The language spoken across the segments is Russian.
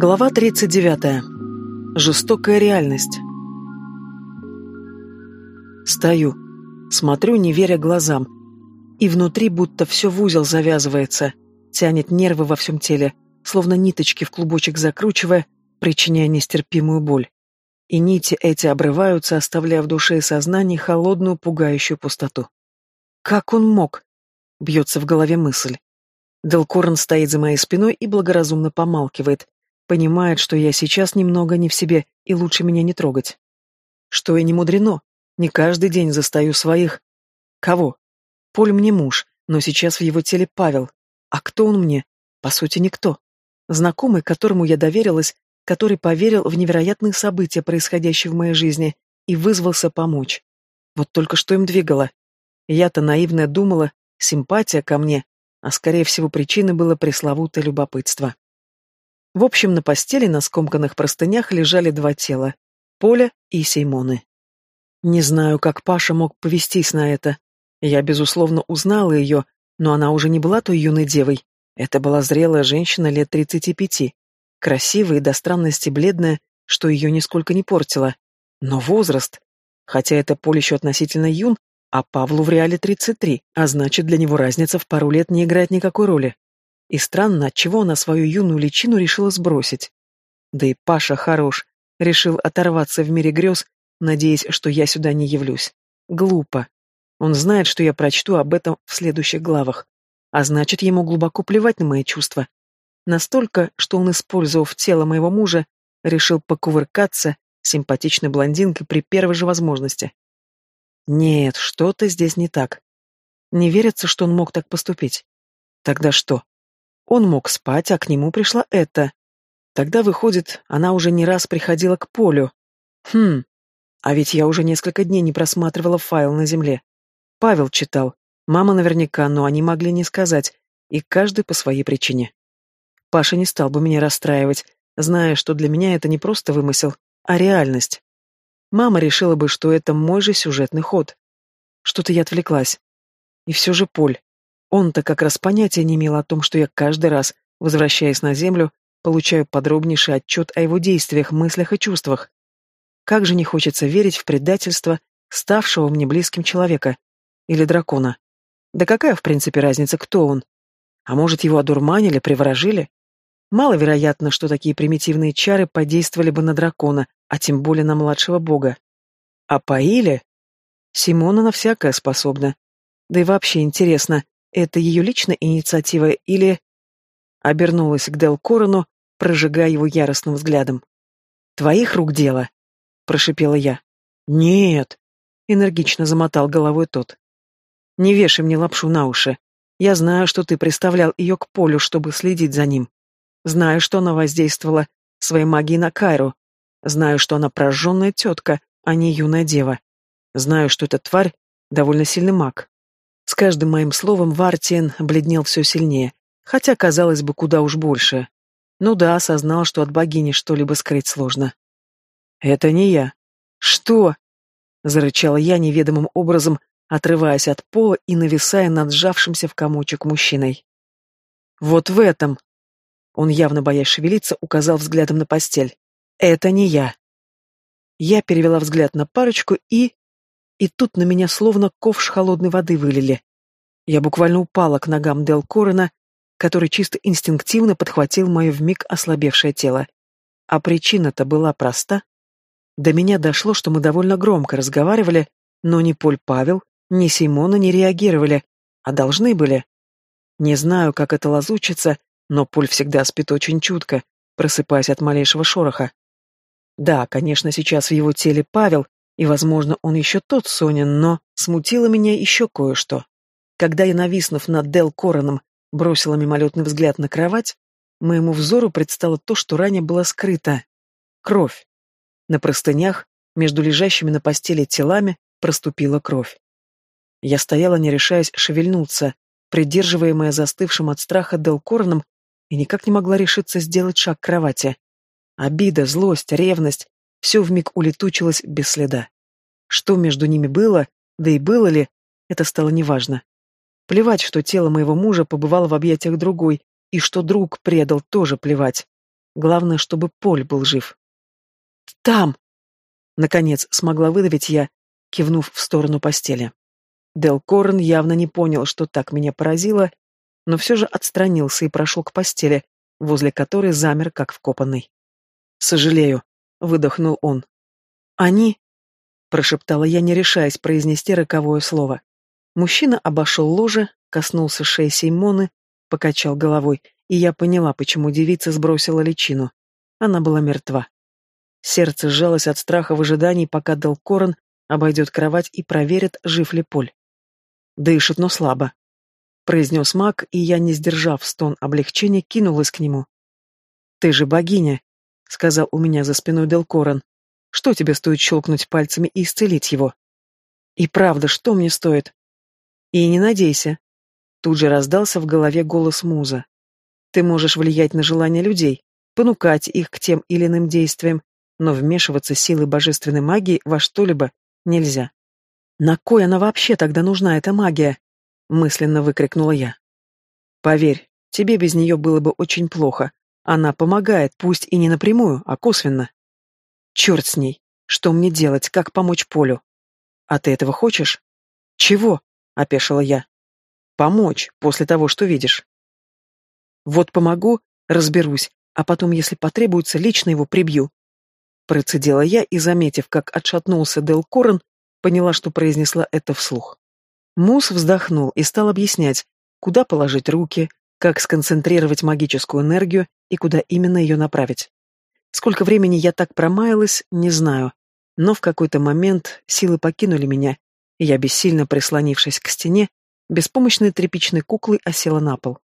Глава 39. Жестокая реальность. Стою, смотрю, не веря глазам, и внутри будто все в узел завязывается, тянет нервы во всем теле, словно ниточки в клубочек закручивая, причиняя нестерпимую боль. И нити эти обрываются, оставляя в душе и сознании холодную, пугающую пустоту. Как он мог? Бьется в голове мысль. Делкорн стоит за моей спиной и благоразумно помалкивает, понимает, что я сейчас немного не в себе и лучше меня не трогать. Что и не мудрено, не каждый день застаю своих... Кого? Поль мне муж, но сейчас в его теле Павел. А кто он мне? По сути, никто. Знакомый, которому я доверилась, который поверил в невероятные события, происходящие в моей жизни, и вызвался помочь. Вот только что им двигало. Я-то наивно думала, симпатия ко мне, а скорее всего причиной было пресловутое любопытство. В общем, на постели на скомканных простынях лежали два тела — Поля и Сеймоны. Не знаю, как Паша мог повестись на это. Я, безусловно, узнала ее, но она уже не была той юной девой. Это была зрелая женщина лет тридцати пяти, красивая и до странности бледная, что ее нисколько не портило. Но возраст... Хотя это Поле еще относительно юн, а Павлу в реале 33, а значит, для него разница в пару лет не играет никакой роли. И странно, отчего она свою юную личину решила сбросить. Да и Паша хорош, решил оторваться в мире грез, надеясь, что я сюда не явлюсь. Глупо. Он знает, что я прочту об этом в следующих главах. А значит, ему глубоко плевать на мои чувства. Настолько, что он, использовав тело моего мужа, решил покувыркаться симпатичной блондинкой при первой же возможности. Нет, что-то здесь не так. Не верится, что он мог так поступить. Тогда что? Он мог спать, а к нему пришла эта. Тогда, выходит, она уже не раз приходила к Полю. Хм, а ведь я уже несколько дней не просматривала файл на земле. Павел читал. Мама наверняка, но они могли не сказать, и каждый по своей причине. Паша не стал бы меня расстраивать, зная, что для меня это не просто вымысел, а реальность. Мама решила бы, что это мой же сюжетный ход. Что-то я отвлеклась. И все же Поль. Он-то как раз понятия не имел о том, что я каждый раз, возвращаясь на Землю, получаю подробнейший отчет о его действиях, мыслях и чувствах. Как же не хочется верить в предательство ставшего мне близким человека. Или дракона. Да какая, в принципе, разница, кто он? А может, его одурманили, приворожили? Маловероятно, что такие примитивные чары подействовали бы на дракона, а тем более на младшего бога. А поили? Симона на всякое способна. Да и вообще интересно, это ее личная инициатива или... Обернулась к Дел Корону, прожигая его яростным взглядом. «Твоих рук дело?» — прошипела я. «Нет!» — энергично замотал головой тот. «Не вешай мне лапшу на уши. Я знаю, что ты приставлял ее к полю, чтобы следить за ним. Знаю, что она воздействовала своей магией на Кайру, Знаю, что она прожженная тетка, а не юная дева. Знаю, что эта тварь довольно сильный маг. С каждым моим словом Вартиен бледнел все сильнее, хотя, казалось бы, куда уж больше. Ну да, осознал, что от богини что-либо скрыть сложно. «Это не я». «Что?» — зарычала я неведомым образом, отрываясь от пола и нависая над сжавшимся в комочек мужчиной. «Вот в этом!» Он, явно боясь шевелиться, указал взглядом на постель. Это не я. Я перевела взгляд на парочку и... И тут на меня словно ковш холодной воды вылили. Я буквально упала к ногам Дел Корена, который чисто инстинктивно подхватил мое вмиг ослабевшее тело. А причина-то была проста. До меня дошло, что мы довольно громко разговаривали, но ни Поль Павел, ни Симона не реагировали, а должны были. Не знаю, как это лазучится, но Поль всегда спит очень чутко, просыпаясь от малейшего шороха. Да, конечно, сейчас в его теле Павел, и, возможно, он еще тот Сонин, но смутило меня еще кое-что. Когда я, нависнув над Дел Короном, бросила мимолетный взгляд на кровать, моему взору предстало то, что ранее было скрыто. Кровь. На простынях, между лежащими на постели телами, проступила кровь. Я стояла, не решаясь шевельнуться, придерживаемая застывшим от страха Дел Короном, и никак не могла решиться сделать шаг к кровати. Обида, злость, ревность — все вмиг улетучилось без следа. Что между ними было, да и было ли, это стало неважно. Плевать, что тело моего мужа побывало в объятиях другой, и что друг предал, тоже плевать. Главное, чтобы Поль был жив. «Там!» — наконец смогла выдавить я, кивнув в сторону постели. Дел Корн явно не понял, что так меня поразило, но все же отстранился и прошел к постели, возле которой замер, как вкопанный. «Сожалею», — выдохнул он. «Они...» — прошептала я, не решаясь произнести роковое слово. Мужчина обошел ложе, коснулся шеи Сеймоны, покачал головой, и я поняла, почему девица сбросила личину. Она была мертва. Сердце сжалось от страха в ожидании, пока Дел Корн обойдет кровать и проверит, жив ли Поль. Дышит, но слабо. Произнес маг, и я, не сдержав стон облегчения, кинулась к нему. «Ты же богиня», — сказал у меня за спиной Дел Корн. «Что тебе стоит щелкнуть пальцами и исцелить его?» «И правда, что мне стоит?» «И не надейся». Тут же раздался в голове голос муза. «Ты можешь влиять на желания людей, понукать их к тем или иным действиям, но вмешиваться силой божественной магии во что-либо нельзя. «На кой она вообще тогда нужна, эта магия?» — мысленно выкрикнула я. «Поверь, тебе без нее было бы очень плохо. Она помогает, пусть и не напрямую, а косвенно». «Черт с ней! Что мне делать, как помочь Полю?» «А ты этого хочешь?» «Чего?» — опешила я. «Помочь, после того, что видишь». «Вот помогу, разберусь, а потом, если потребуется, лично его прибью. Процедила я и, заметив, как отшатнулся Дел Корен, поняла, что произнесла это вслух. Мус вздохнул и стал объяснять, куда положить руки, как сконцентрировать магическую энергию и куда именно ее направить. Сколько времени я так промаялась, не знаю, но в какой-то момент силы покинули меня, и я, бессильно прислонившись к стене, беспомощной тряпичной куклой осела на пол.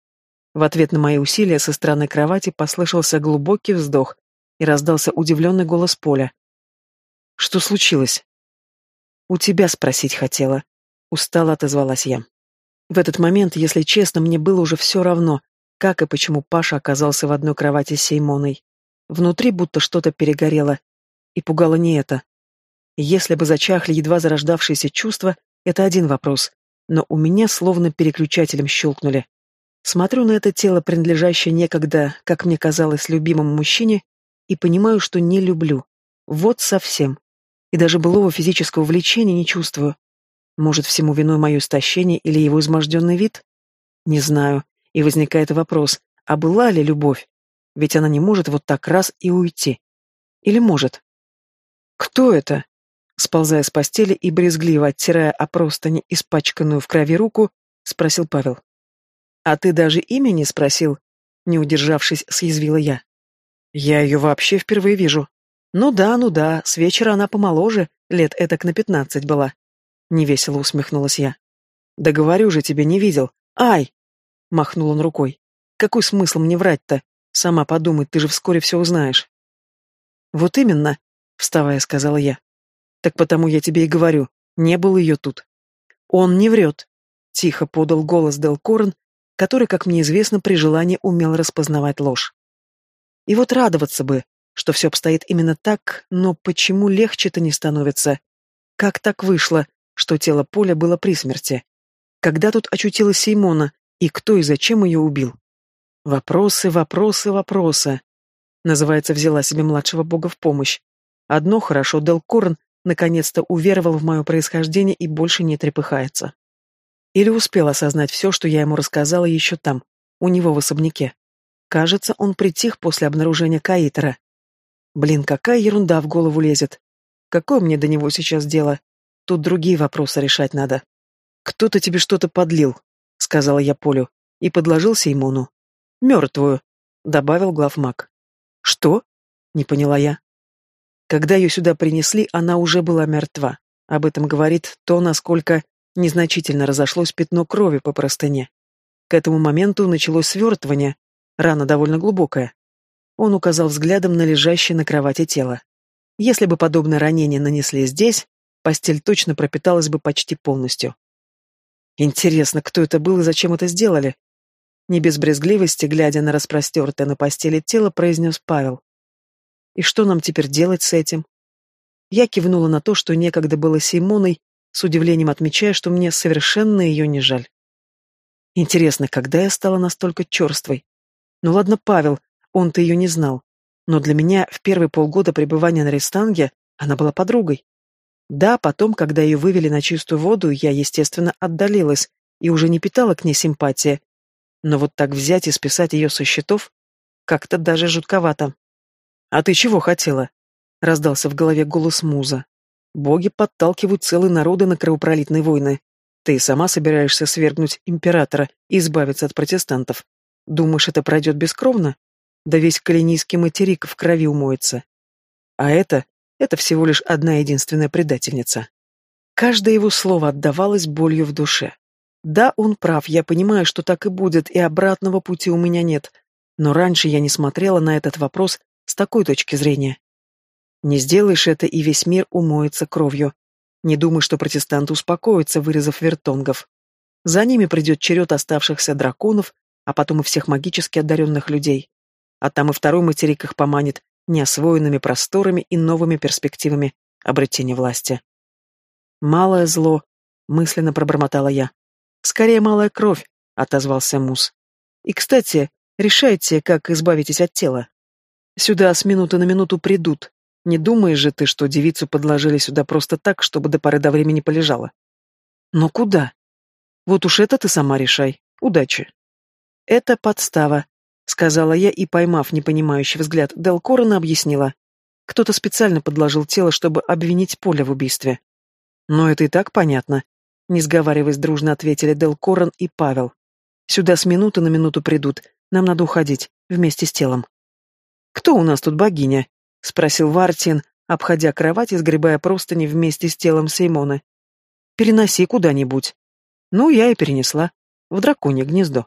В ответ на мои усилия со стороны кровати послышался глубокий вздох, и раздался удивленный голос Поля. «Что случилось?» «У тебя спросить хотела», — устало отозвалась я. В этот момент, если честно, мне было уже все равно, как и почему Паша оказался в одной кровати с Сеймоной. Внутри будто что-то перегорело. И пугало не это. Если бы зачахли едва зарождавшиеся чувства, это один вопрос, но у меня словно переключателем щелкнули. Смотрю на это тело, принадлежащее некогда, как мне казалось, любимому мужчине, и понимаю, что не люблю. Вот совсем. И даже былого физического влечения не чувствую. Может, всему виной мое истощение или его изможденный вид? Не знаю. И возникает вопрос, а была ли любовь? Ведь она не может вот так раз и уйти. Или может? «Кто это?» Сползая с постели и брезгливо оттирая о простыни испачканную в крови руку, спросил Павел. «А ты даже имя не спросил?» Не удержавшись, съязвила я. Я ее вообще впервые вижу. Ну да, ну да, с вечера она помоложе, лет этак на пятнадцать была. Невесело усмехнулась я. Да говорю же тебе, не видел. Ай! Махнул он рукой. Какой смысл мне врать-то? Сама подумай, ты же вскоре все узнаешь. Вот именно, вставая, сказала я. Так потому я тебе и говорю, не было ее тут. Он не врет. Тихо подал голос Дел Корн, который, как мне известно, при желании умел распознавать ложь. И вот радоваться бы, что все обстоит именно так, но почему легче-то не становится? Как так вышло, что тело Поля было при смерти? Когда тут очутилась Сеймона, и кто и зачем ее убил? Вопросы, вопросы, вопросы. Называется, взяла себе младшего бога в помощь. Одно хорошо, Дел Корн наконец-то уверовал в мое происхождение и больше не трепыхается. Или успел осознать все, что я ему рассказала еще там, у него в особняке. Кажется, он притих после обнаружения Каитера. Блин, какая ерунда в голову лезет. Какое мне до него сейчас дело? Тут другие вопросы решать надо. Кто-то тебе что-то подлил, сказала я Полю, и подложил Сеймону. Мертвую, добавил главмаг. Что? Не поняла я. Когда ее сюда принесли, она уже была мертва. Об этом говорит то, насколько незначительно разошлось пятно крови по простыне. К этому моменту началось свертывание, Рана довольно глубокая. Он указал взглядом на лежащее на кровати тело. Если бы подобное ранение нанесли здесь, постель точно пропиталась бы почти полностью. Интересно, кто это был и зачем это сделали? Не без брезгливости, глядя на распростертое на постели тело, произнес Павел. И что нам теперь делать с этим? Я кивнула на то, что некогда было Симоной, с удивлением отмечая, что мне совершенно ее не жаль. Интересно, когда я стала настолько черствой? Ну ладно, Павел, он-то ее не знал. Но для меня в первые полгода пребывания на Рестанге она была подругой. Да, потом, когда ее вывели на чистую воду, я, естественно, отдалилась и уже не питала к ней симпатии. Но вот так взять и списать ее со счетов как-то даже жутковато. «А ты чего хотела?» — раздался в голове голос Муза. «Боги подталкивают целые народы на кровопролитные войны. Ты сама собираешься свергнуть императора и избавиться от протестантов. Думаешь, это пройдет бескровно? Да весь калинийский материк в крови умоется. А это, это всего лишь одна единственная предательница. Каждое его слово отдавалось болью в душе. Да, он прав, я понимаю, что так и будет, и обратного пути у меня нет. Но раньше я не смотрела на этот вопрос с такой точки зрения. Не сделаешь это, и весь мир умоется кровью. Не думай, что протестанты успокоятся, вырезав вертонгов. За ними придет черед оставшихся драконов, а потом и всех магически одаренных людей. А там и второй материк их поманит неосвоенными просторами и новыми перспективами обретения власти. «Малое зло», — мысленно пробормотала я. «Скорее малая кровь», — отозвался Мус. «И, кстати, решайте, как избавитесь от тела. Сюда с минуты на минуту придут, не думаешь же ты, что девицу подложили сюда просто так, чтобы до поры до времени полежала? Но куда? Вот уж это ты сама решай. Удачи. Это подстава, сказала я и, поймав непонимающий взгляд Делкорона, объяснила. Кто-то специально подложил тело, чтобы обвинить Поля в убийстве. Но это и так понятно. Не сговариваясь, дружно ответили Делкорон и Павел. Сюда с минуты на минуту придут. Нам надо уходить, вместе с телом. Кто у нас тут богиня? — спросил Вартин, обходя кровать и сгребая простыни вместе с телом Сеймоны. «Переноси куда-нибудь». Ну, я и перенесла. В драконье гнездо.